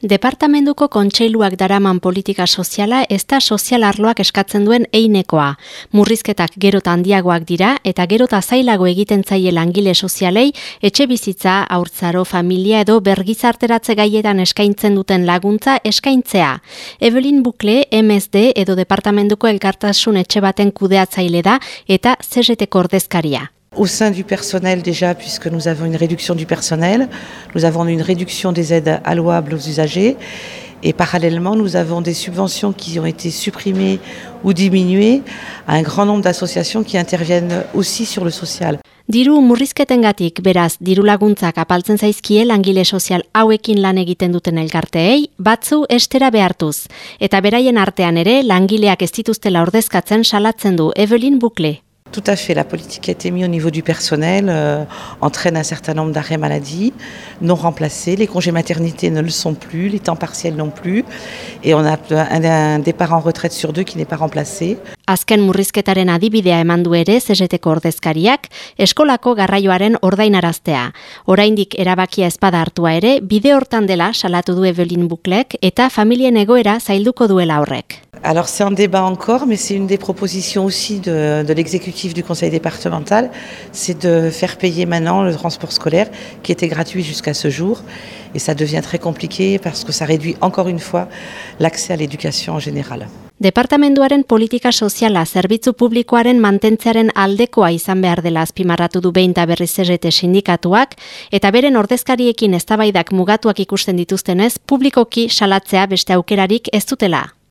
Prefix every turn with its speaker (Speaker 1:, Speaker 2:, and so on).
Speaker 1: Departamentuko kontseiluak daraman politika soziala ez da sozial arloak eskatzen duen einekoa. Murrizketak gerota handiagoak dira eta gerota zailago egiten zaie langile sozialei etxe bizitza, aurtzaro, familia edo bergizarteratze gaietan eskaintzen duten laguntza eskaintzea. Evelyn Bukle, MSD edo Departamentuko elkartasun etxe baten kudeatzaile da eta CGT ordezkaria.
Speaker 2: Au sein du personnel déjà, puisque nous avons une réduction du personnel, nous avons une réduction des aides allouables aux usagers et parallèlement nous avons des subventions qui ont été supprimées ou diminuées à un grand nombre d'associations qui interviennent aussi sur le social.
Speaker 1: Diru murrizketengatik beraz diru laguntzak apaltzen zaizkie langile sozial hauekin lan egiten duten elkarteei batzu estera behartuz eta beraien artean ere langileak ez dituztela ordezkatzen salatzen du Evelyn Bukle.
Speaker 2: Tout à fait. La politique qui a été mise au niveau du personnel euh, entraîne un certain nombre d'arrêts maladie non remplacés. Les congés maternité ne le sont plus, les temps partiels non plus. Et on a un, un départ en retraite sur deux qui n'est pas remplacé.
Speaker 1: Azken murrizketaren adibidea eman du ere CGTko ordezkariak eskolako garraioaren ordainaraztea. Oraindik erabakia espada hartua ere bide hortan dela salatu du Evelyn Buklek eta familien egoera zailduko duela horrek.
Speaker 2: Alors c'est un débat encore, mais c'est une des propositions aussi de, de l'exécutif du conseil départemental, c'est de faire payer maintenant le transport scolaire qui était gratuit jusqu'à ce jour. Et ça devient très compliqué parce que ça réduit encore une fois l'accès à l'éducation en général.
Speaker 1: Departamentuaren politika soziala zerbitzu publikoaren mantentzearen aldekoa izan behar dela azpimarratu du behin da berriz errete sindikatuak, eta beren ordezkariekin eztabaidak mugatuak ikusten dituztenez, publikoki salatzea beste aukerarik ez dutela.